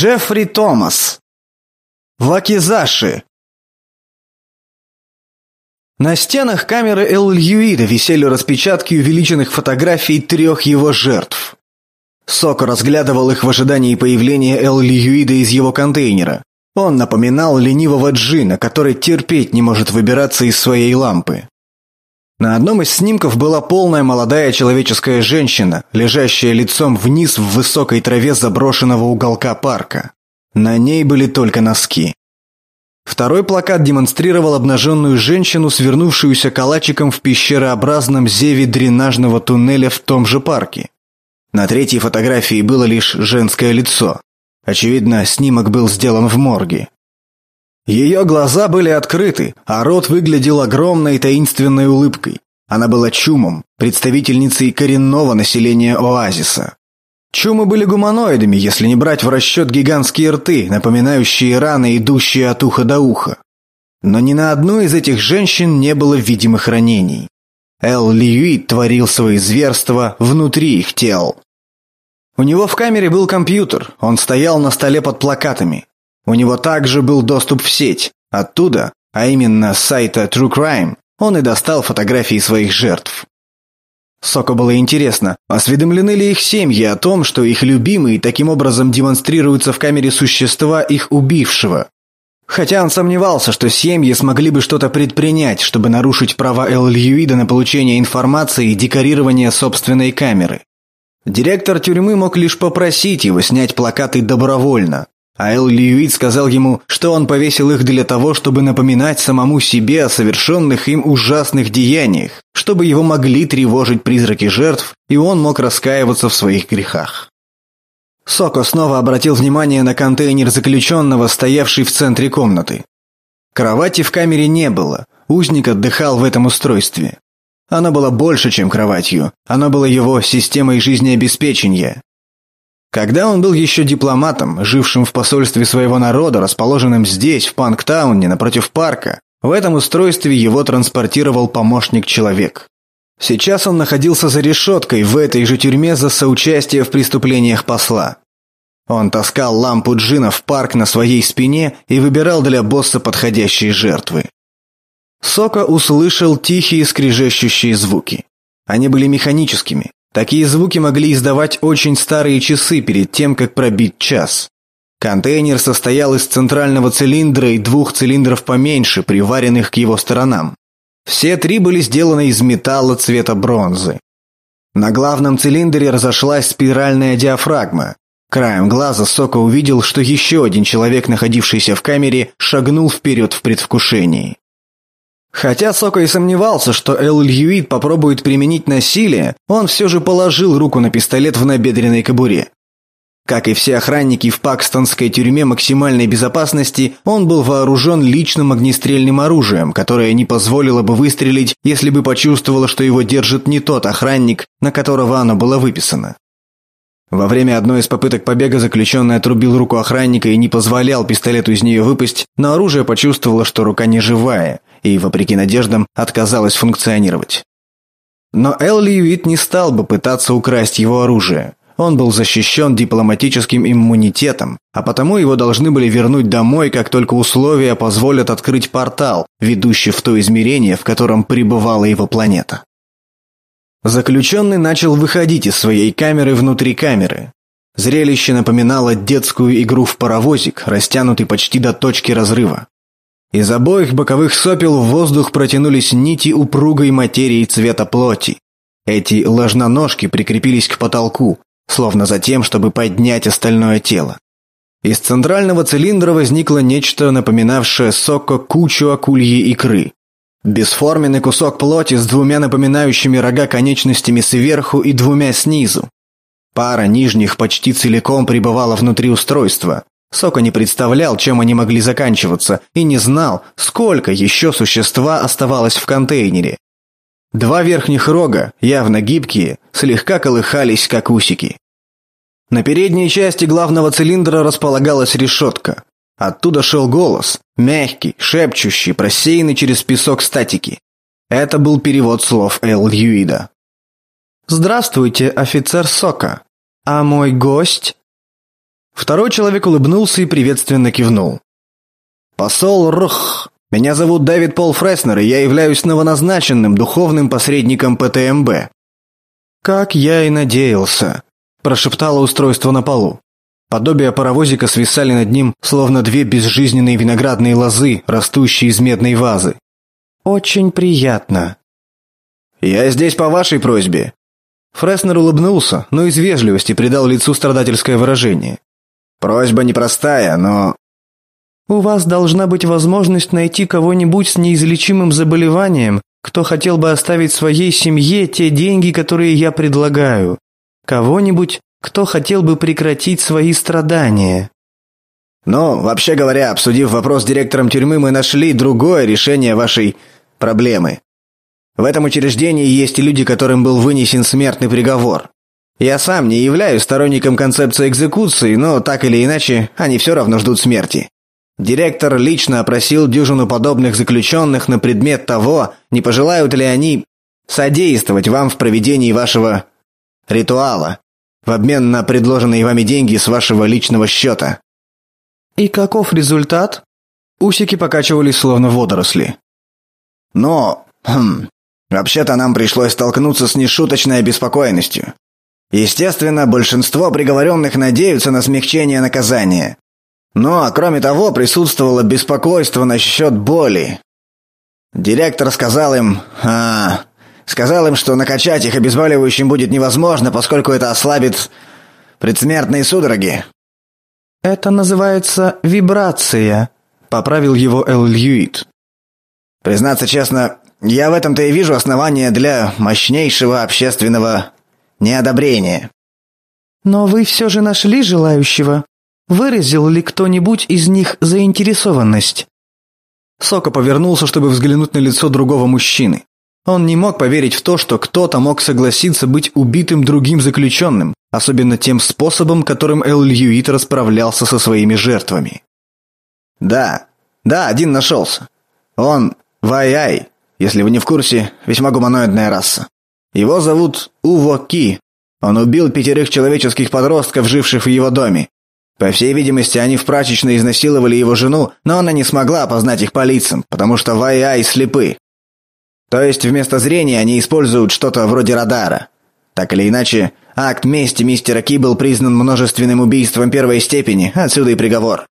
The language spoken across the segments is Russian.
Джеффри Томас. Вакизаши. На стенах камеры Эл Льюида висели распечатки увеличенных фотографий трех его жертв. Соко разглядывал их в ожидании появления Эл Льюида из его контейнера. Он напоминал ленивого джина, который терпеть не может выбираться из своей лампы. На одном из снимков была полная молодая человеческая женщина, лежащая лицом вниз в высокой траве заброшенного уголка парка. На ней были только носки. Второй плакат демонстрировал обнаженную женщину, свернувшуюся калачиком в пещерообразном зеве дренажного туннеля в том же парке. На третьей фотографии было лишь женское лицо. Очевидно, снимок был сделан в морге. Ее глаза были открыты, а рот выглядел огромной таинственной улыбкой. Она была чумом, представительницей коренного населения оазиса. Чумы были гуманоидами, если не брать в расчет гигантские рты, напоминающие раны, идущие от уха до уха. Но ни на одной из этих женщин не было видимых ранений. Эл Льюит творил свои зверства внутри их тел. У него в камере был компьютер, он стоял на столе под плакатами. У него также был доступ в сеть. Оттуда, а именно с сайта True Crime, он и достал фотографии своих жертв. Соко было интересно, осведомлены ли их семьи о том, что их любимые таким образом демонстрируются в камере существа их убившего. Хотя он сомневался, что семьи смогли бы что-то предпринять, чтобы нарушить права Эл Льюида на получение информации и декорирование собственной камеры. Директор тюрьмы мог лишь попросить его снять плакаты добровольно, а Эл Льюит сказал ему, что он повесил их для того, чтобы напоминать самому себе о совершенных им ужасных деяниях, чтобы его могли тревожить призраки жертв, и он мог раскаиваться в своих грехах. Соко снова обратил внимание на контейнер заключенного, стоявший в центре комнаты. Кровати в камере не было, узник отдыхал в этом устройстве. Оно было больше, чем кроватью, оно было его системой жизнеобеспечения. Когда он был еще дипломатом, жившим в посольстве своего народа, расположенном здесь, в Панктауне, напротив парка, в этом устройстве его транспортировал помощник-человек. Сейчас он находился за решеткой в этой же тюрьме за соучастие в преступлениях посла. Он таскал лампу джина в парк на своей спине и выбирал для босса подходящие жертвы. Сока услышал тихие скрежещущие звуки. Они были механическими, Такие звуки могли издавать очень старые часы перед тем, как пробить час. Контейнер состоял из центрального цилиндра и двух цилиндров поменьше, приваренных к его сторонам. Все три были сделаны из металла цвета бронзы. На главном цилиндре разошлась спиральная диафрагма. Краем глаза Сока увидел, что еще один человек, находившийся в камере, шагнул вперед в предвкушении. Хотя Сока и сомневался, что Эл Льюит попробует применить насилие, он все же положил руку на пистолет в набедренной кобуре. Как и все охранники в пакстонской тюрьме максимальной безопасности, он был вооружен личным огнестрельным оружием, которое не позволило бы выстрелить, если бы почувствовало, что его держит не тот охранник, на которого оно было выписано. Во время одной из попыток побега заключенный отрубил руку охранника и не позволял пистолету из нее выпасть, но оружие почувствовало, что рука не живая, и, вопреки надеждам, отказалась функционировать. Но Эл Льюит не стал бы пытаться украсть его оружие. Он был защищен дипломатическим иммунитетом, а потому его должны были вернуть домой, как только условия позволят открыть портал, ведущий в то измерение, в котором пребывала его планета. Заключенный начал выходить из своей камеры внутри камеры. Зрелище напоминало детскую игру в паровозик, растянутый почти до точки разрыва. Из обоих боковых сопел в воздух протянулись нити упругой материи цвета плоти. Эти ложноножки прикрепились к потолку, словно за тем, чтобы поднять остальное тело. Из центрального цилиндра возникло нечто, напоминавшее соко кучу акульи икры. Бесформенный кусок плоти с двумя напоминающими рога конечностями сверху и двумя снизу. Пара нижних почти целиком пребывала внутри устройства, Сока не представлял, чем они могли заканчиваться, и не знал, сколько еще существа оставалось в контейнере. Два верхних рога, явно гибкие, слегка колыхались, как усики. На передней части главного цилиндра располагалась решетка. Оттуда шел голос, мягкий, шепчущий, просеянный через песок статики. Это был перевод слов Эл Льюида. «Здравствуйте, офицер Сока. А мой гость Второй человек улыбнулся и приветственно кивнул. «Посол Рх, меня зовут Дэвид Пол Фреснер, и я являюсь новоназначенным духовным посредником ПТМБ». «Как я и надеялся», – прошептало устройство на полу. Подобие паровозика свисали над ним, словно две безжизненные виноградные лозы, растущие из медной вазы. «Очень приятно». «Я здесь по вашей просьбе». Фреснер улыбнулся, но из вежливости придал лицу страдательское выражение. «Просьба непростая, но...» «У вас должна быть возможность найти кого-нибудь с неизлечимым заболеванием, кто хотел бы оставить своей семье те деньги, которые я предлагаю. Кого-нибудь, кто хотел бы прекратить свои страдания. Но, вообще говоря, обсудив вопрос с директором тюрьмы, мы нашли другое решение вашей проблемы. В этом учреждении есть люди, которым был вынесен смертный приговор. Я сам не являюсь сторонником концепции экзекуции, но так или иначе, они все равно ждут смерти. Директор лично опросил дюжину подобных заключенных на предмет того, не пожелают ли они содействовать вам в проведении вашего ритуала в обмен на предложенные вами деньги с вашего личного счета». «И каков результат?» Усики покачивались словно водоросли. «Но, хм, вообще-то нам пришлось столкнуться с нешуточной обеспокоенностью. Естественно, большинство приговоренных надеются на смягчение наказания. Но, кроме того, присутствовало беспокойство насчет боли. Директор сказал им, а, Сказал им, что накачать их обезболивающим будет невозможно, поскольку это ослабит предсмертные судороги. «Это называется вибрация», — поправил его Эл Льюит. «Признаться честно, я в этом-то и вижу основание для мощнейшего общественного неодобрения». «Но вы все же нашли желающего? Выразил ли кто-нибудь из них заинтересованность?» Сока повернулся, чтобы взглянуть на лицо другого мужчины. Он не мог поверить в то, что кто-то мог согласиться быть убитым другим заключенным, особенно тем способом, которым Эл Льюит расправлялся со своими жертвами. «Да, да, один нашелся. Он Вай-Ай, если вы не в курсе, весьма гуманоидная раса. Его зовут Уво Ки. Он убил пятерых человеческих подростков, живших в его доме. По всей видимости, они в прачечной изнасиловали его жену, но она не смогла опознать их по лицам, потому что Вай-Ай слепы. То есть вместо зрения они используют что-то вроде радара. Так или иначе, акт мести мистера Ки был признан множественным убийством первой степени, отсюда и приговор.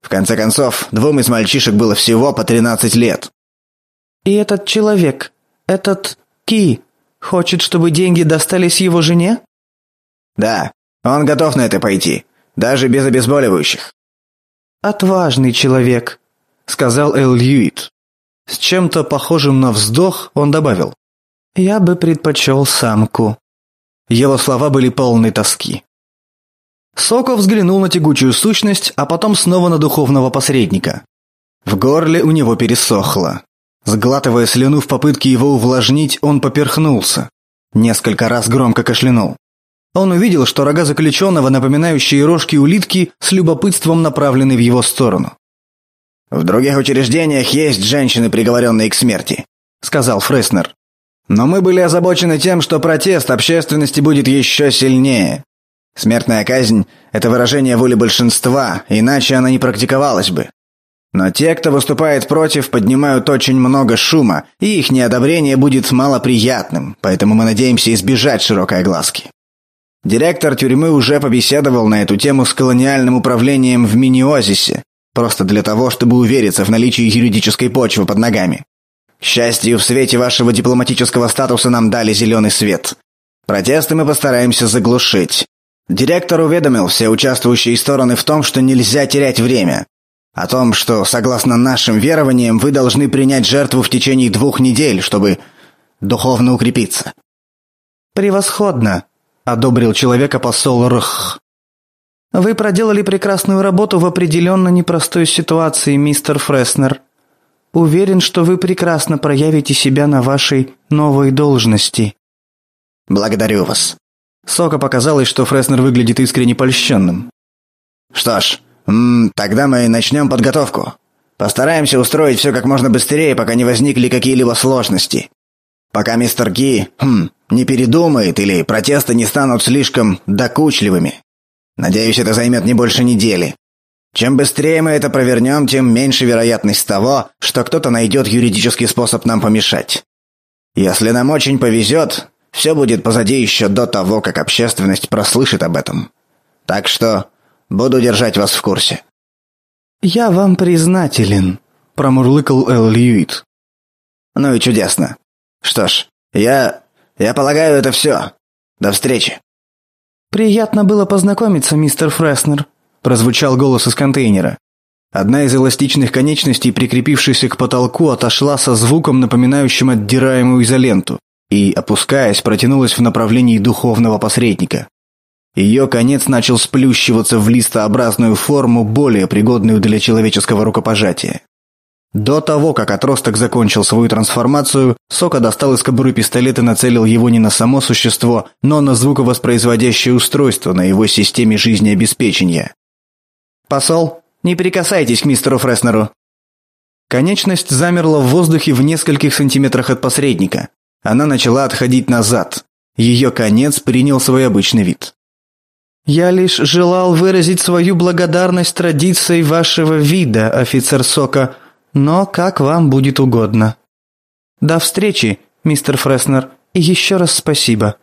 В конце концов, двум из мальчишек было всего по 13 лет. «И этот человек, этот Ки, хочет, чтобы деньги достались его жене?» «Да, он готов на это пойти, даже без обезболивающих». «Отважный человек», — сказал Эл Льюит. С чем-то похожим на вздох он добавил. «Я бы предпочел самку». Его слова были полны тоски. Соков взглянул на тягучую сущность, а потом снова на духовного посредника. В горле у него пересохло. Сглатывая слюну в попытке его увлажнить, он поперхнулся. Несколько раз громко кашлянул. Он увидел, что рога заключенного, напоминающие рожки улитки, с любопытством направлены в его сторону. «В других учреждениях есть женщины, приговоренные к смерти», — сказал Фреснер. «Но мы были озабочены тем, что протест общественности будет еще сильнее. Смертная казнь — это выражение воли большинства, иначе она не практиковалась бы. Но те, кто выступает против, поднимают очень много шума, и их неодобрение будет малоприятным, поэтому мы надеемся избежать широкой огласки. Директор тюрьмы уже побеседовал на эту тему с колониальным управлением в Миниозисе, Просто для того, чтобы увериться в наличии юридической почвы под ногами. К счастью, в свете вашего дипломатического статуса нам дали зеленый свет. Протесты мы постараемся заглушить. Директор уведомил все участвующие стороны в том, что нельзя терять время. О том, что, согласно нашим верованиям, вы должны принять жертву в течение двух недель, чтобы духовно укрепиться. «Превосходно!» — одобрил человека посол Рх. Вы проделали прекрасную работу в определенно непростой ситуации, мистер Фреснер. Уверен, что вы прекрасно проявите себя на вашей новой должности. Благодарю вас. Сока показалось, что Фреснер выглядит искренне польщенным. Что ж, м тогда мы начнем подготовку. Постараемся устроить все как можно быстрее, пока не возникли какие-либо сложности. Пока мистер Ки, хм, не передумает или протесты не станут слишком докучливыми. Надеюсь, это займет не больше недели. Чем быстрее мы это провернем, тем меньше вероятность того, что кто-то найдет юридический способ нам помешать. Если нам очень повезет, все будет позади еще до того, как общественность прослышит об этом. Так что буду держать вас в курсе». «Я вам признателен», — промурлыкал Эл Льюит. «Ну и чудесно. Что ж, я... я полагаю, это все. До встречи». «Приятно было познакомиться, мистер Фреснер», – прозвучал голос из контейнера. Одна из эластичных конечностей, прикрепившейся к потолку, отошла со звуком, напоминающим отдираемую изоленту, и, опускаясь, протянулась в направлении духовного посредника. Ее конец начал сплющиваться в листообразную форму, более пригодную для человеческого рукопожатия. До того, как отросток закончил свою трансформацию, Сока достал из кобуры пистолет и нацелил его не на само существо, но на звуковоспроизводящее устройство на его системе жизнеобеспечения. «Посол, не прикасайтесь к мистеру Фреснеру!» Конечность замерла в воздухе в нескольких сантиметрах от посредника. Она начала отходить назад. Ее конец принял свой обычный вид. «Я лишь желал выразить свою благодарность традиции вашего вида, офицер Сока», но как вам будет угодно. До встречи, мистер Фреснер, и еще раз спасибо.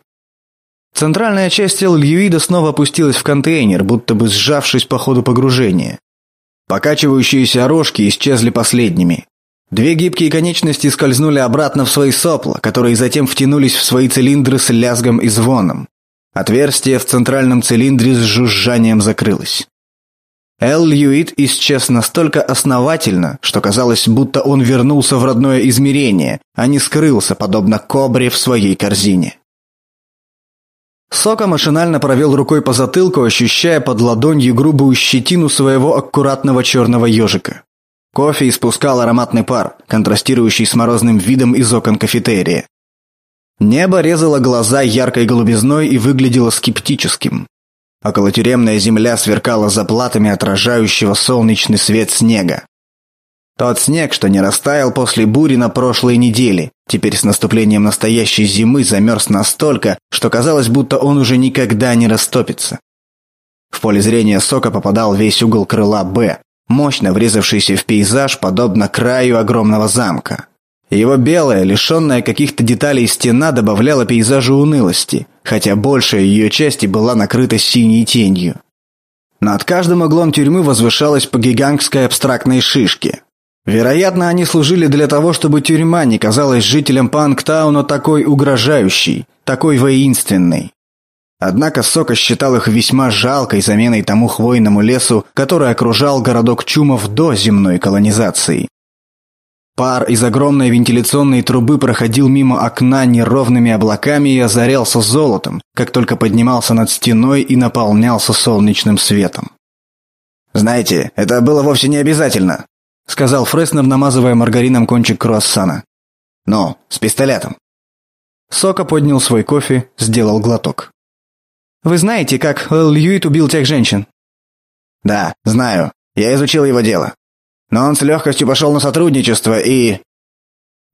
Центральная часть Льюида снова опустилась в контейнер, будто бы сжавшись по ходу погружения. Покачивающиеся рожки исчезли последними. Две гибкие конечности скользнули обратно в свои сопла, которые затем втянулись в свои цилиндры с лязгом и звоном. Отверстие в центральном цилиндре с жужжанием закрылось. Эл Льюит исчез настолько основательно, что казалось, будто он вернулся в родное измерение, а не скрылся, подобно кобре в своей корзине. Сока машинально провел рукой по затылку, ощущая под ладонью грубую щетину своего аккуратного черного ежика. Кофе испускал ароматный пар, контрастирующий с морозным видом из окон кафетерия. Небо резало глаза яркой голубизной и выглядело скептическим. Околотюремная земля сверкала заплатами отражающего солнечный свет снега. Тот снег, что не растаял после бури на прошлой неделе, теперь с наступлением настоящей зимы замерз настолько, что казалось, будто он уже никогда не растопится. В поле зрения Сока попадал весь угол крыла «Б», мощно врезавшийся в пейзаж, подобно краю огромного замка. Его белая, лишенная каких-то деталей стена добавляла пейзажу унылости, хотя большая ее части была накрыта синей тенью. Над каждым углом тюрьмы возвышалась по гигантской абстрактной шишке. Вероятно, они служили для того, чтобы тюрьма не казалась жителям Панктауна такой угрожающей, такой воинственной. Однако Сока считал их весьма жалкой заменой тому хвойному лесу, который окружал городок Чумов до земной колонизации. Пар из огромной вентиляционной трубы проходил мимо окна неровными облаками и озарялся золотом, как только поднимался над стеной и наполнялся солнечным светом. «Знаете, это было вовсе не обязательно», — сказал Фреснер, намазывая маргарином кончик круассана. «Ну, с пистолетом». Сока поднял свой кофе, сделал глоток. «Вы знаете, как Льюит убил тех женщин?» «Да, знаю. Я изучил его дело. Но он с легкостью пошел на сотрудничество и...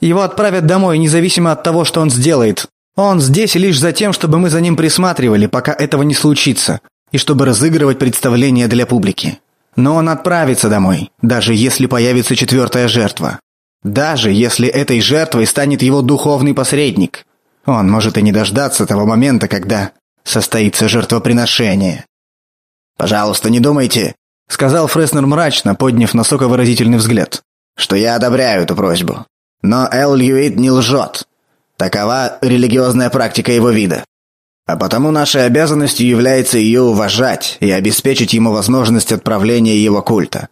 Его отправят домой, независимо от того, что он сделает. Он здесь лишь за тем, чтобы мы за ним присматривали, пока этого не случится, и чтобы разыгрывать представление для публики. Но он отправится домой, даже если появится четвертая жертва. Даже если этой жертвой станет его духовный посредник. Он может и не дождаться того момента, когда состоится жертвоприношение. «Пожалуйста, не думайте, — сказал Фреснер мрачно, подняв на Сока выразительный взгляд. «Что я одобряю эту просьбу. Но Эл Льюит не лжет. Такова религиозная практика его вида. А потому нашей обязанностью является ее уважать и обеспечить ему возможность отправления его культа.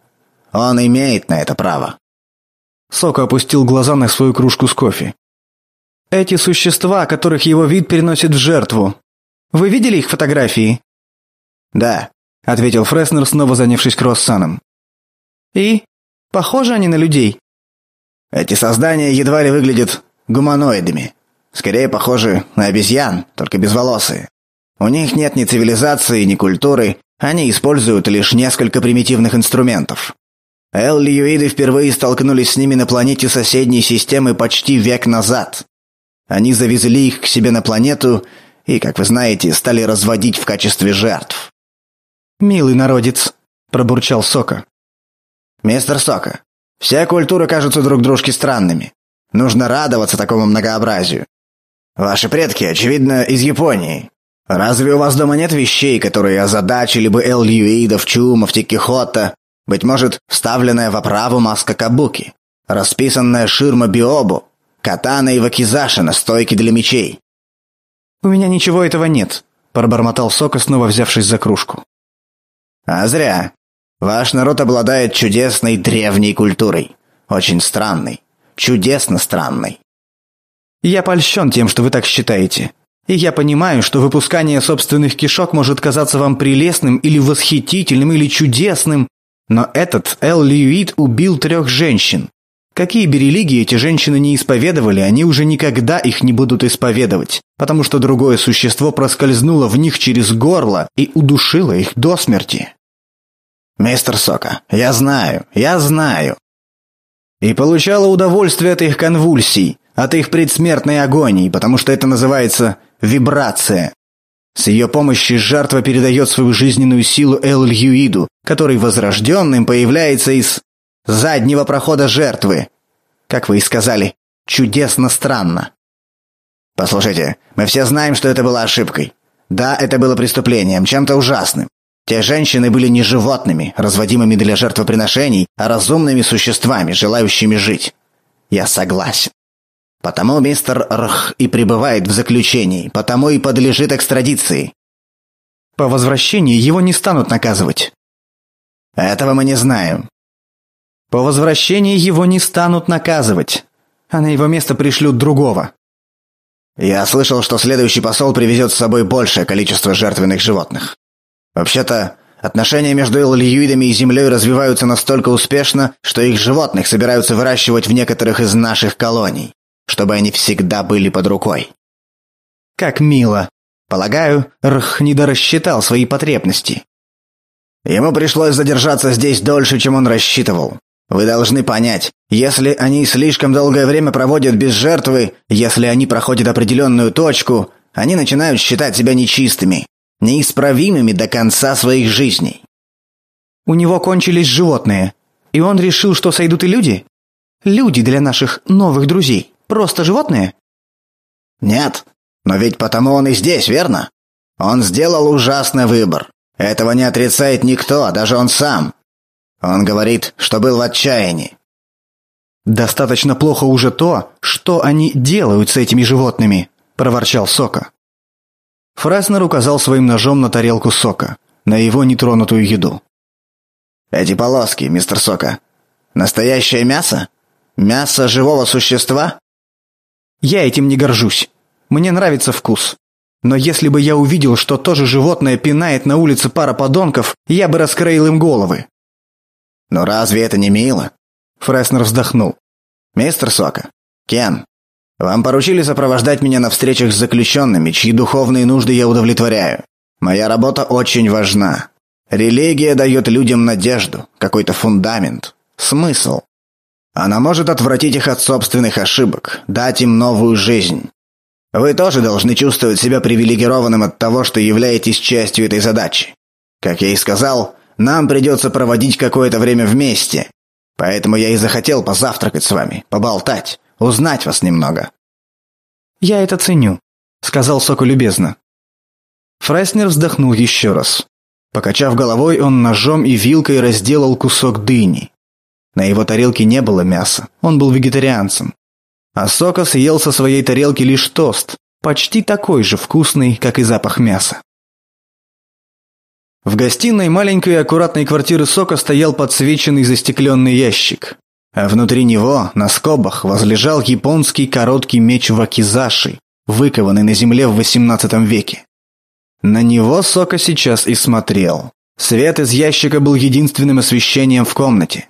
Он имеет на это право». Сока опустил глаза на свою кружку с кофе. «Эти существа, которых его вид переносит в жертву. Вы видели их фотографии?» «Да», — ответил Фреснер, снова занявшись кроссаном. «И? Похожи они на людей?» «Эти создания едва ли выглядят гуманоидами. Скорее похожи на обезьян, только безволосые. У них нет ни цивилизации, ни культуры, они используют лишь несколько примитивных инструментов. Эл-Льюиды впервые столкнулись с ними на планете соседней системы почти век назад. Они завезли их к себе на планету и, как вы знаете, стали разводить в качестве жертв. «Милый народец», – пробурчал Сока. «Мистер Сока, все культуры кажутся друг дружке странными. Нужно радоваться такому многообразию. Ваши предки, очевидно, из Японии. Разве у вас дома нет вещей, которые озадачили бы Эл Льюидов, Чумов, Тикихота? Быть может, вставленная в оправу маска Кабуки, расписанная ширма Биобу, катана и вакизаши на стойке для мечей. «У меня ничего этого нет», – пробормотал Сока, снова взявшись за кружку. «А зря. Ваш народ обладает чудесной древней культурой. Очень странной. Чудесно странной». «Я польщен тем, что вы так считаете. И я понимаю, что выпускание собственных кишок может казаться вам прелестным или восхитительным или чудесным, но этот Эл Льюит убил трех женщин. Какие бы религии эти женщины не исповедовали, они уже никогда их не будут исповедовать, потому что другое существо проскользнуло в них через горло и удушило их до смерти. «Мистер Сока, я знаю, я знаю». И получала удовольствие от их конвульсий, от их предсмертной агонии, потому что это называется вибрация. С ее помощью жертва передает свою жизненную силу Эл-Льюиду, который возрожденным появляется из заднего прохода жертвы. Как вы и сказали, чудесно странно. Послушайте, мы все знаем, что это было ошибкой. Да, это было преступлением, чем-то ужасным. Те женщины были не животными, разводимыми для жертвоприношений, а разумными существами, желающими жить. Я согласен. Потому мистер Рх и пребывает в заключении, потому и подлежит экстрадиции. По возвращении его не станут наказывать. Этого мы не знаем. По возвращении его не станут наказывать, а на его место пришлют другого. Я слышал, что следующий посол привезет с собой большее количество жертвенных животных. Вообще-то, отношения между эллиюидами и Землей развиваются настолько успешно, что их животных собираются выращивать в некоторых из наших колоний чтобы они всегда были под рукой. Как мило. Полагаю, Рх недорассчитал свои потребности. Ему пришлось задержаться здесь дольше, чем он рассчитывал. Вы должны понять, если они слишком долгое время проводят без жертвы, если они проходят определенную точку, они начинают считать себя нечистыми, неисправимыми до конца своих жизней. У него кончились животные, и он решил, что сойдут и люди? Люди для наших новых друзей. Просто животные?» «Нет, но ведь потому он и здесь, верно? Он сделал ужасный выбор. Этого не отрицает никто, даже он сам. Он говорит, что был в отчаянии». «Достаточно плохо уже то, что они делают с этими животными», – проворчал Сока. Фраснер указал своим ножом на тарелку Сока, на его нетронутую еду. «Эти полоски, мистер Сока, настоящее мясо? Мясо живого существа?» Я этим не горжусь. Мне нравится вкус. Но если бы я увидел, что тоже животное пинает на улице пара подонков, я бы раскроил им головы. Но разве это не мило? Фреснер вздохнул. Мистер Сока, Кен, вам поручили сопровождать меня на встречах с заключенными, чьи духовные нужды я удовлетворяю. Моя работа очень важна. Религия дает людям надежду, какой-то фундамент, смысл. Она может отвратить их от собственных ошибок, дать им новую жизнь. Вы тоже должны чувствовать себя привилегированным от того, что являетесь частью этой задачи. Как я и сказал, нам придется проводить какое-то время вместе. Поэтому я и захотел позавтракать с вами, поболтать, узнать вас немного». «Я это ценю», — сказал Соку любезно. Фреснер вздохнул еще раз. Покачав головой, он ножом и вилкой разделал кусок дыни. На его тарелке не было мяса, он был вегетарианцем. А Сока съел со своей тарелки лишь тост, почти такой же вкусный, как и запах мяса. В гостиной маленькой и аккуратной квартиры Сока стоял подсвеченный застекленный ящик. А внутри него, на скобах, возлежал японский короткий меч вакизаши, выкованный на земле в XVIII веке. На него Сока сейчас и смотрел. Свет из ящика был единственным освещением в комнате.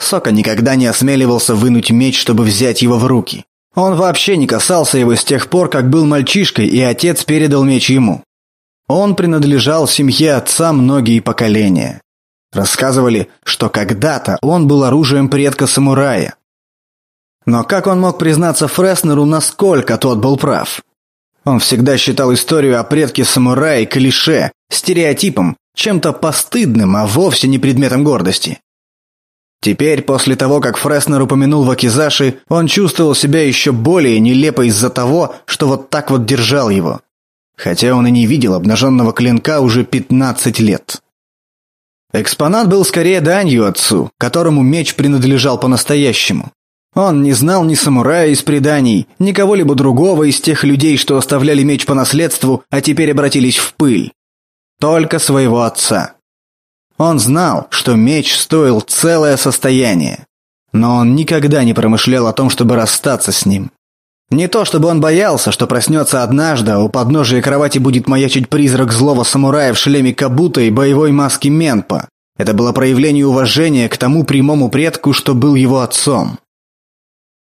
Сока никогда не осмеливался вынуть меч, чтобы взять его в руки. Он вообще не касался его с тех пор, как был мальчишкой, и отец передал меч ему. Он принадлежал семье отца многие поколения. Рассказывали, что когда-то он был оружием предка самурая. Но как он мог признаться Фреснеру, насколько тот был прав? Он всегда считал историю о предке самурае клише, стереотипом, чем-то постыдным, а вовсе не предметом гордости. Теперь, после того, как Фреснер упомянул Вакизаши, он чувствовал себя еще более нелепо из-за того, что вот так вот держал его. Хотя он и не видел обнаженного клинка уже 15 лет. Экспонат был скорее данью отцу, которому меч принадлежал по-настоящему. Он не знал ни самурая из преданий, ни кого-либо другого из тех людей, что оставляли меч по наследству, а теперь обратились в пыль. Только своего отца. Он знал, что меч стоил целое состояние, но он никогда не промышлял о том, чтобы расстаться с ним. Не то чтобы он боялся, что проснется однажды, а у подножия кровати будет маячить призрак злого самурая в шлеме кабута и боевой маске Менпа. Это было проявление уважения к тому прямому предку, что был его отцом.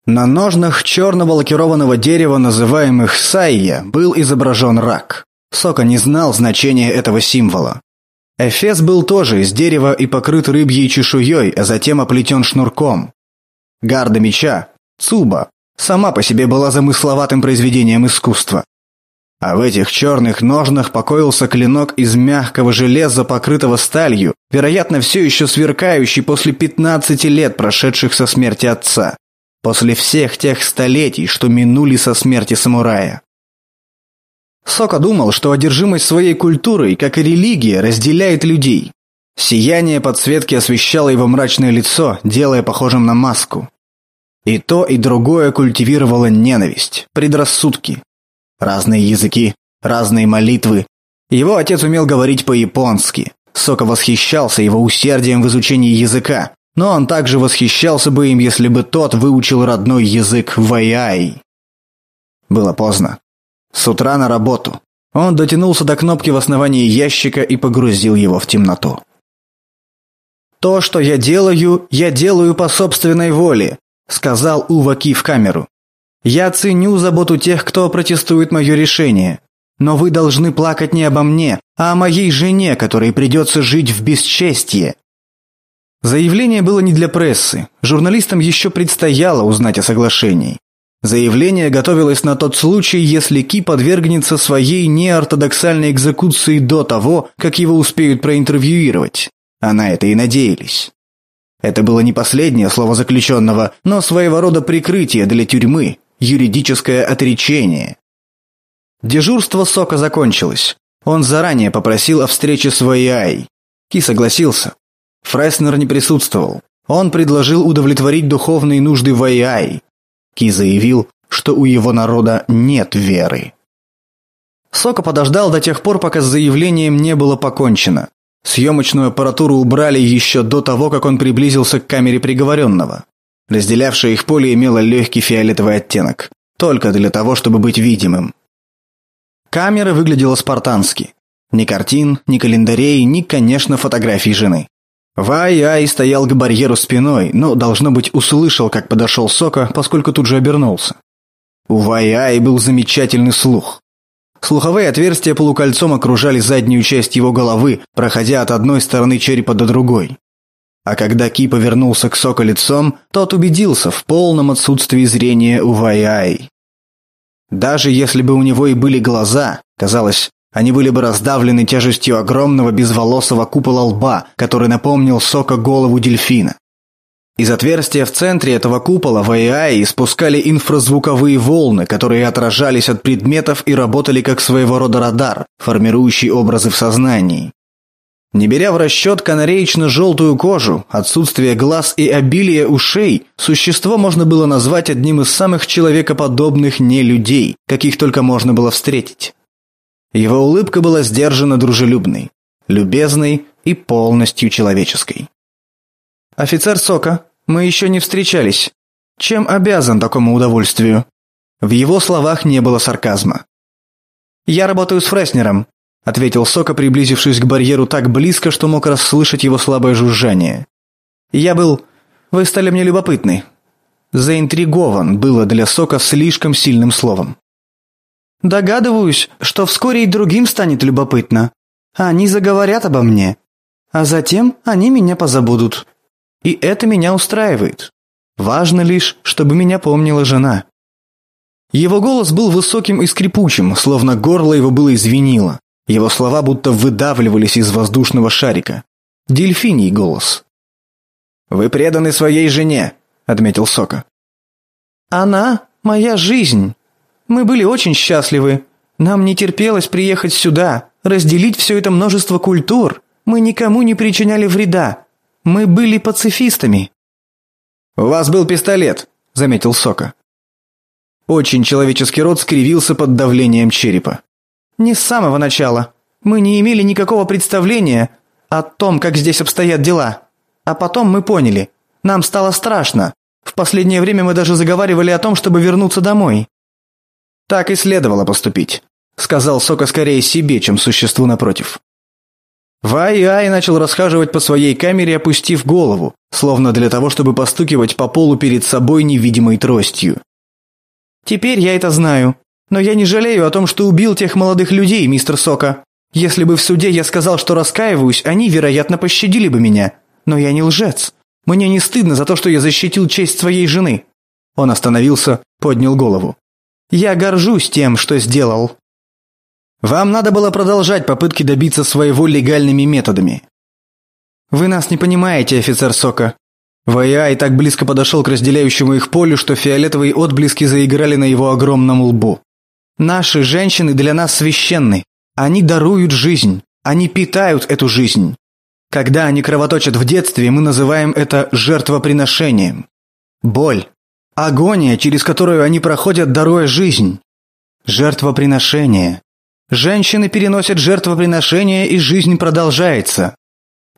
На ножнах черного лакированного дерева, называемых сайя, был изображен рак. Сока не знал значения этого символа. Эфес был тоже из дерева и покрыт рыбьей чешуей, а затем оплетен шнурком. Гарда меча, цуба, сама по себе была замысловатым произведением искусства. А в этих черных ножнах покоился клинок из мягкого железа, покрытого сталью, вероятно, все еще сверкающий после 15 лет, прошедших со смерти отца после всех тех столетий, что минули со смерти самурая. Сока думал, что одержимость своей культурой, как и религия, разделяет людей. Сияние подсветки освещало его мрачное лицо, делая похожим на маску. И то, и другое культивировало ненависть, предрассудки. Разные языки, разные молитвы. Его отец умел говорить по-японски. Сока восхищался его усердием в изучении языка, но он также восхищался бы им, если бы тот выучил родной язык Вайай. Было поздно. С утра на работу. Он дотянулся до кнопки в основании ящика и погрузил его в темноту. «То, что я делаю, я делаю по собственной воле», сказал Уваки в камеру. «Я ценю заботу тех, кто протестует мое решение. Но вы должны плакать не обо мне, а о моей жене, которой придется жить в бесчестье. Заявление было не для прессы. Журналистам еще предстояло узнать о соглашении. Заявление готовилось на тот случай, если Ки подвергнется своей неортодоксальной экзекуции до того, как его успеют проинтервьюировать. А на это и надеялись. Это было не последнее слово заключенного, но своего рода прикрытие для тюрьмы, юридическое отречение. Дежурство Сока закончилось. Он заранее попросил о встрече с Вайай. Ки согласился. Фреснер не присутствовал. Он предложил удовлетворить духовные нужды Вайай. Ки заявил, что у его народа нет веры. Сока подождал до тех пор, пока с заявлением не было покончено. Съемочную аппаратуру убрали еще до того, как он приблизился к камере приговоренного. Разделявшее их поле имело легкий фиолетовый оттенок. Только для того, чтобы быть видимым. Камера выглядела спартански. Ни картин, ни календарей, ни, конечно, фотографий жены. Вай-Ай стоял к барьеру спиной, но, должно быть, услышал, как подошел Сока, поскольку тут же обернулся. У Вай-Ай был замечательный слух. Слуховые отверстия полукольцом окружали заднюю часть его головы, проходя от одной стороны черепа до другой. А когда Ки повернулся к Сока лицом, тот убедился в полном отсутствии зрения у Вай-Ай. Даже если бы у него и были глаза, казалось, они были бы раздавлены тяжестью огромного безволосого купола лба, который напомнил сока голову дельфина. Из отверстия в центре этого купола в АИАИ испускали инфразвуковые волны, которые отражались от предметов и работали как своего рода радар, формирующий образы в сознании. Не беря в расчет канареечно-желтую кожу, отсутствие глаз и обилие ушей, существо можно было назвать одним из самых человекоподобных нелюдей, каких только можно было встретить. Его улыбка была сдержанно дружелюбной, любезной и полностью человеческой. «Офицер Сока, мы еще не встречались. Чем обязан такому удовольствию?» В его словах не было сарказма. «Я работаю с Фреснером», — ответил Сока, приблизившись к барьеру так близко, что мог расслышать его слабое жужжание. «Я был... Вы стали мне любопытны». «Заинтригован» было для Сока слишком сильным словом. Догадываюсь, что вскоре и другим станет любопытно. Они заговорят обо мне. А затем они меня позабудут. И это меня устраивает. Важно лишь, чтобы меня помнила жена. Его голос был высоким и скрипучим, словно горло его было извинило. Его слова будто выдавливались из воздушного шарика. Дельфиний голос. «Вы преданы своей жене», — отметил Сока. «Она — моя жизнь. Мы были очень счастливы. Нам не терпелось приехать сюда, разделить все это множество культур. Мы никому не причиняли вреда. Мы были пацифистами». «У вас был пистолет», — заметил Сока. Очень человеческий рот скривился под давлением черепа. «Не с самого начала. Мы не имели никакого представления о том, как здесь обстоят дела. А потом мы поняли. Нам стало страшно. В последнее время мы даже заговаривали о том, чтобы вернуться домой». «Так и следовало поступить», — сказал Сока скорее себе, чем существу напротив. Вай-Ай начал расхаживать по своей камере, опустив голову, словно для того, чтобы постукивать по полу перед собой невидимой тростью. «Теперь я это знаю. Но я не жалею о том, что убил тех молодых людей, мистер Сока. Если бы в суде я сказал, что раскаиваюсь, они, вероятно, пощадили бы меня. Но я не лжец. Мне не стыдно за то, что я защитил честь своей жены». Он остановился, поднял голову. «Я горжусь тем, что сделал». «Вам надо было продолжать попытки добиться своего легальными методами». «Вы нас не понимаете, офицер Сока. Ваяй так близко подошел к разделяющему их полю, что фиолетовые отблески заиграли на его огромном лбу. «Наши женщины для нас священны. Они даруют жизнь. Они питают эту жизнь. Когда они кровоточат в детстве, мы называем это жертвоприношением. Боль. Агония, через которую они проходят, даруя жизнь. Жертвоприношение. Женщины переносят жертвоприношение, и жизнь продолжается.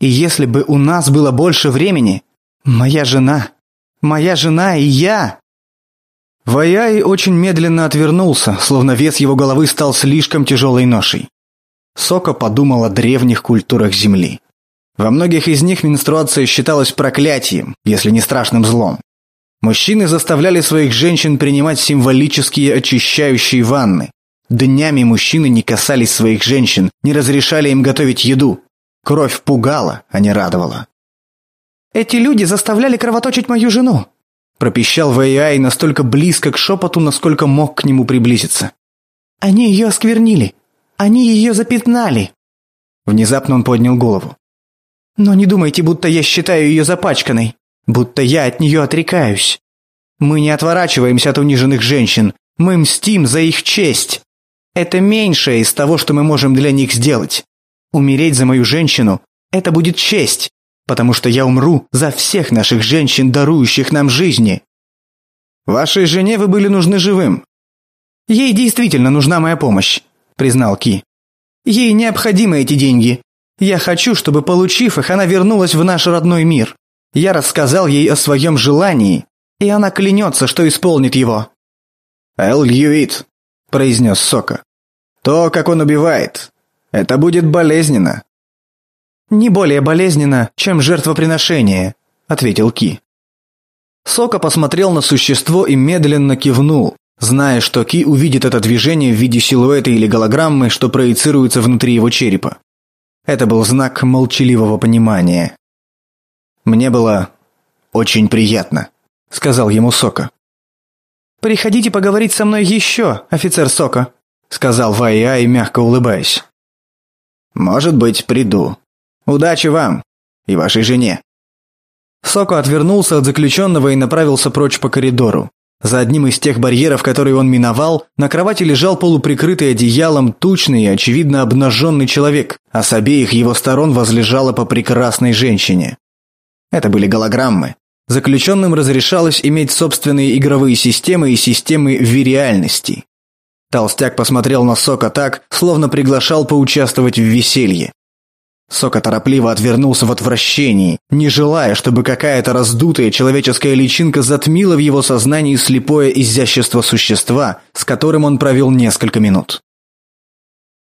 И если бы у нас было больше времени, «Моя жена! Моя жена и я!» Ваяй очень медленно отвернулся, словно вес его головы стал слишком тяжелой ношей. Сока подумал о древних культурах Земли. Во многих из них менструация считалась проклятием, если не страшным злом. Мужчины заставляли своих женщин принимать символические очищающие ванны. Днями мужчины не касались своих женщин, не разрешали им готовить еду. Кровь пугала, а не радовала. Эти люди заставляли кровоточить мою жену!» Пропищал Вэйай настолько близко к шепоту, насколько мог к нему приблизиться. «Они ее осквернили! Они ее запятнали!» Внезапно он поднял голову. «Но не думайте, будто я считаю ее запачканной, будто я от нее отрекаюсь. Мы не отворачиваемся от униженных женщин, мы мстим за их честь. Это меньшее из того, что мы можем для них сделать. Умереть за мою женщину – это будет честь, потому что я умру за всех наших женщин, дарующих нам жизни. Вашей жене вы были нужны живым. Ей действительно нужна моя помощь, признал Ки. Ей необходимы эти деньги. Я хочу, чтобы, получив их, она вернулась в наш родной мир. Я рассказал ей о своем желании, и она клянется, что исполнит его. «Эл Льюит», – произнес Сока. «То, как он убивает, это будет болезненно. «Не более болезненно, чем жертвоприношение», – ответил Ки. Сока посмотрел на существо и медленно кивнул, зная, что Ки увидит это движение в виде силуэта или голограммы, что проецируется внутри его черепа. Это был знак молчаливого понимания. «Мне было очень приятно», – сказал ему Сока. «Приходите поговорить со мной еще, офицер Сока», – сказал Вайай, мягко улыбаясь. «Может быть, приду», Удачи вам и вашей жене». Соко отвернулся от заключенного и направился прочь по коридору. За одним из тех барьеров, которые он миновал, на кровати лежал полуприкрытый одеялом тучный и, очевидно, обнаженный человек, а с обеих его сторон возлежала по прекрасной женщине. Это были голограммы. Заключенным разрешалось иметь собственные игровые системы и системы виреальности. Толстяк посмотрел на Сока так, словно приглашал поучаствовать в веселье. Сока торопливо отвернулся в отвращении, не желая, чтобы какая-то раздутая человеческая личинка затмила в его сознании слепое изящество существа, с которым он провел несколько минут.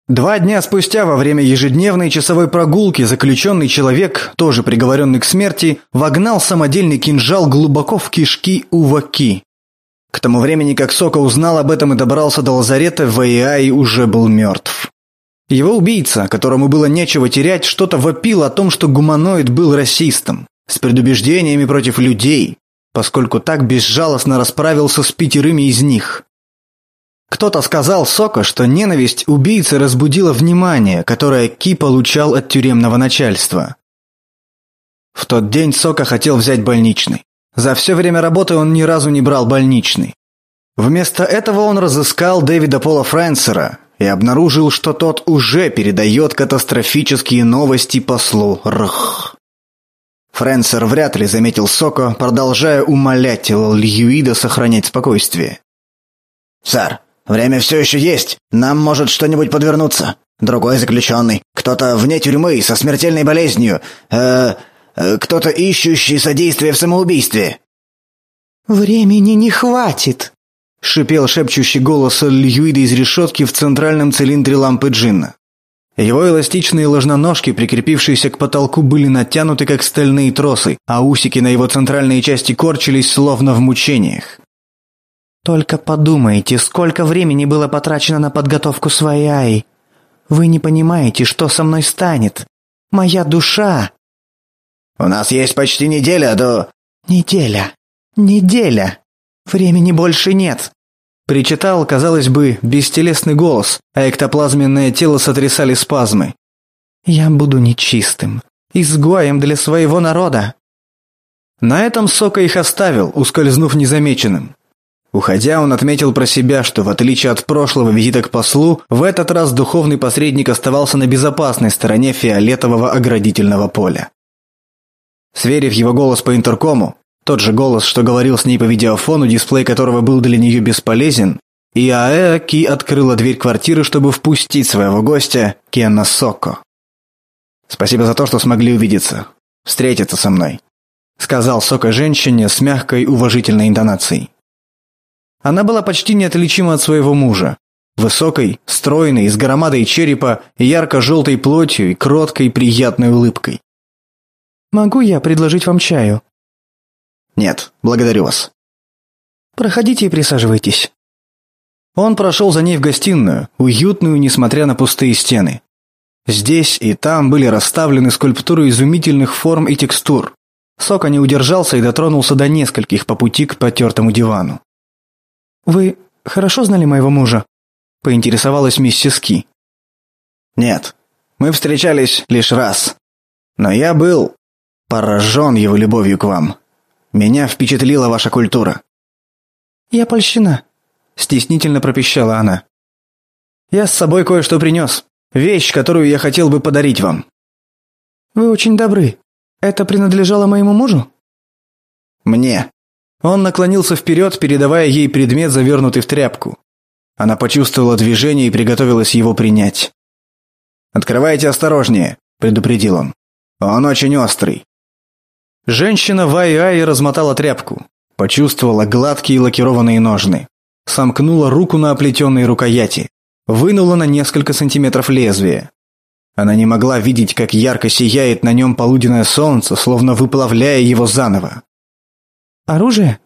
Два дня спустя, во время ежедневной часовой прогулки, заключенный человек, тоже приговоренный к смерти, вогнал самодельный кинжал глубоко в кишки Уваки. К тому времени, как Сока узнал об этом и добрался до лазарета, Вэйай уже был мертв. Его убийца, которому было нечего терять, что-то вопил о том, что гуманоид был расистом, с предубеждениями против людей, поскольку так безжалостно расправился с пятерыми из них. Кто-то сказал Сока, что ненависть убийцы разбудила внимание, которое Ки получал от тюремного начальства. В тот день Сока хотел взять больничный. За все время работы он ни разу не брал больничный. Вместо этого он разыскал Дэвида Пола Фрэнсера и обнаружил, что тот уже передает катастрофические новости послу Рх. Фрэнсер вряд ли заметил Соко, продолжая умолять Льюида сохранять спокойствие. «Сэр, время все еще есть. Нам может что-нибудь подвернуться. Другой заключенный. Кто-то вне тюрьмы со смертельной болезнью. Э, кто-то ищущий содействие в самоубийстве». «Времени не хватит», — шипел шепчущий голос Льюида из решетки в центральном цилиндре лампы Джинна. Его эластичные ложноножки, прикрепившиеся к потолку, были натянуты, как стальные тросы, а усики на его центральной части корчились, словно в мучениях. «Только подумайте, сколько времени было потрачено на подготовку своей Аи. Вы не понимаете, что со мной станет. Моя душа...» «У нас есть почти неделя до...» «Неделя. Неделя. Времени больше нет. Причитал, казалось бы, бестелесный голос, а эктоплазменное тело сотрясали спазмы. «Я буду нечистым, изгоем для своего народа». На этом Сока их оставил, ускользнув незамеченным. Уходя, он отметил про себя, что в отличие от прошлого визита к послу, в этот раз духовный посредник оставался на безопасной стороне фиолетового оградительного поля. Сверив его голос по интеркому, тот же голос, что говорил с ней по видеофону, дисплей которого был для нее бесполезен, и Аэа Ки открыла дверь квартиры, чтобы впустить своего гостя, Кенна Соко. «Спасибо за то, что смогли увидеться. Встретиться со мной», — сказал Соко женщине с мягкой уважительной интонацией. Она была почти неотличима от своего мужа. Высокой, стройной, с громадой черепа, ярко-желтой плотью и кроткой приятной улыбкой. «Могу я предложить вам чаю?» «Нет, благодарю вас». «Проходите и присаживайтесь». Он прошел за ней в гостиную, уютную, несмотря на пустые стены. Здесь и там были расставлены скульптуры изумительных форм и текстур. Сока не удержался и дотронулся до нескольких по пути к потертому дивану. «Вы хорошо знали моего мужа?» – поинтересовалась миссис Ки. «Нет, мы встречались лишь раз. Но я был поражен его любовью к вам. Меня впечатлила ваша культура». «Я польщена», — стеснительно пропищала она. «Я с собой кое-что принес. Вещь, которую я хотел бы подарить вам». «Вы очень добры. Это принадлежало моему мужу?» «Мне». Он наклонился вперед, передавая ей предмет, завернутый в тряпку. Она почувствовала движение и приготовилась его принять. «Открывайте осторожнее», — предупредил он. «Он очень острый. Женщина в ай размотала тряпку. Почувствовала гладкие лакированные ножны. Сомкнула руку на оплетенной рукояти. Вынула на несколько сантиметров лезвие. Она не могла видеть, как ярко сияет на нем полуденное солнце, словно выплавляя его заново. «Оружие?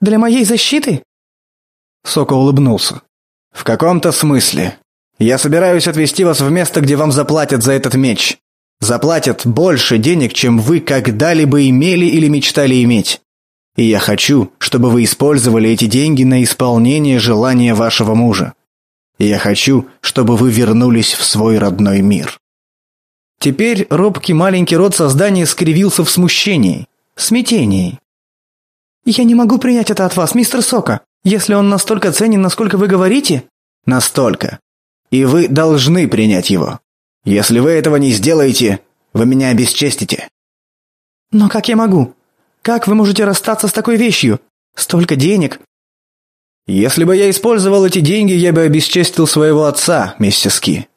Для моей защиты?» Сока улыбнулся. «В каком-то смысле. Я собираюсь отвезти вас в место, где вам заплатят за этот меч заплатят больше денег, чем вы когда-либо имели или мечтали иметь. И я хочу, чтобы вы использовали эти деньги на исполнение желания вашего мужа. И я хочу, чтобы вы вернулись в свой родной мир. Теперь робкий маленький рот создания скривился в смущении, смятении. «Я не могу принять это от вас, мистер Сока, если он настолько ценен, насколько вы говорите?» «Настолько. И вы должны принять его. Если вы этого не сделаете, вы меня обесчестите». «Но как я могу? Как вы можете расстаться с такой вещью? Столько денег!» «Если бы я использовал эти деньги, я бы обесчестил своего отца, миссис Ки.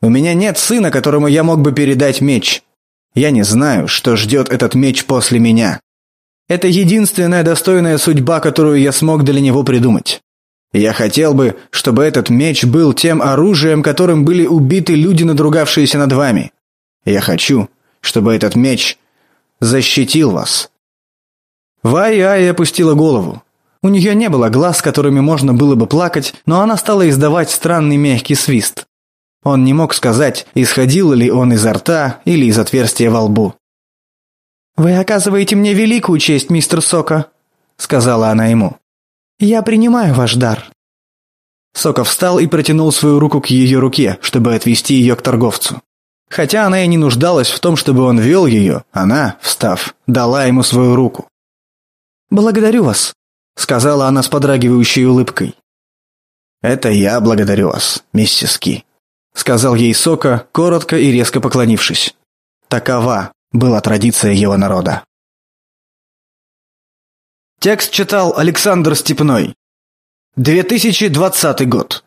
У меня нет сына, которому я мог бы передать меч. Я не знаю, что ждет этот меч после меня. Это единственная достойная судьба, которую я смог для него придумать. Я хотел бы, чтобы этот меч был тем оружием, которым были убиты люди, надругавшиеся над вами. Я хочу, чтобы этот меч защитил вас». Вай-Ай опустила голову. У нее не было глаз, которыми можно было бы плакать, но она стала издавать странный мягкий свист. Он не мог сказать, исходил ли он изо рта или из отверстия во лбу. «Вы оказываете мне великую честь, мистер Сока», — сказала она ему. Я принимаю ваш дар». Сока встал и протянул свою руку к ее руке, чтобы отвести ее к торговцу. Хотя она и не нуждалась в том, чтобы он вел ее, она, встав, дала ему свою руку. «Благодарю вас», — сказала она с подрагивающей улыбкой. «Это я благодарю вас, миссис Ки», — сказал ей Сока, коротко и резко поклонившись. Такова была традиция его народа. Текст читал Александр Степной. 2020 год.